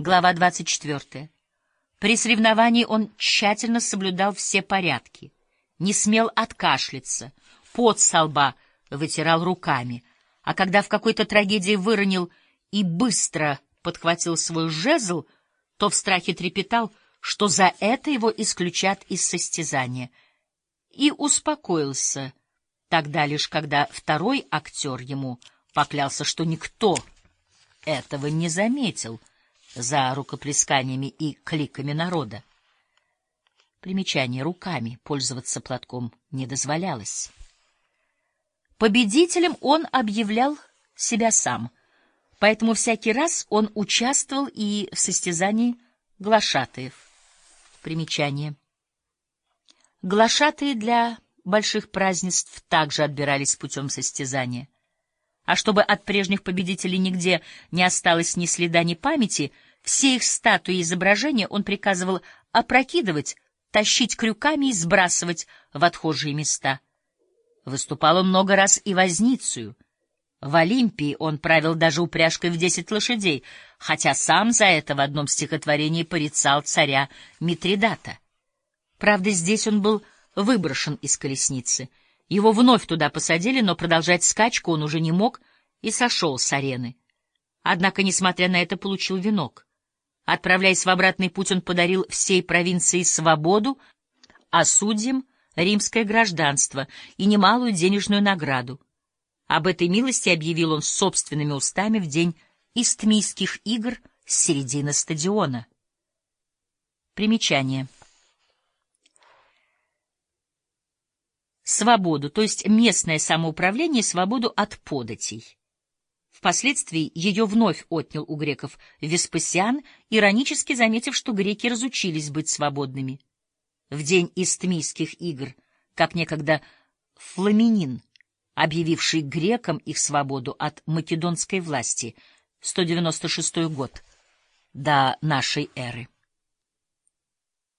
Глава 24. При соревновании он тщательно соблюдал все порядки, не смел откашляться, пот со лба вытирал руками, а когда в какой-то трагедии выронил и быстро подхватил свой жезл, то в страхе трепетал, что за это его исключат из состязания, и успокоился. Тогда лишь, когда второй актер ему поклялся, что никто этого не заметил за рукоплесканиями и кликами народа. Примечание руками пользоваться платком не дозволялось. Победителем он объявлял себя сам, поэтому всякий раз он участвовал и в состязании глашатаев. Примечание. Глашатые для больших празднеств также отбирались путем состязания. А чтобы от прежних победителей нигде не осталось ни следа, ни памяти, все их статуи и изображения он приказывал опрокидывать, тащить крюками и сбрасывать в отхожие места. Выступал он много раз и возницею. В Олимпии он правил даже упряжкой в десять лошадей, хотя сам за это в одном стихотворении порицал царя Митридата. Правда, здесь он был выброшен из колесницы — его вновь туда посадили, но продолжать скачку он уже не мог и сошел с арены. Однако, несмотря на это, получил венок. Отправляясь в обратный путь, он подарил всей провинции свободу, а судьям — римское гражданство и немалую денежную награду. Об этой милости объявил он собственными устами в день истмийских игр с середины стадиона. Примечание. свободу, то есть местное самоуправление свободу от податей. Впоследствии ее вновь отнял у греков Веспасиан, иронически заметив, что греки разучились быть свободными. В день истмийских игр, как некогда Фламинин, объявивший грекам их свободу от македонской власти, 196 год до нашей эры.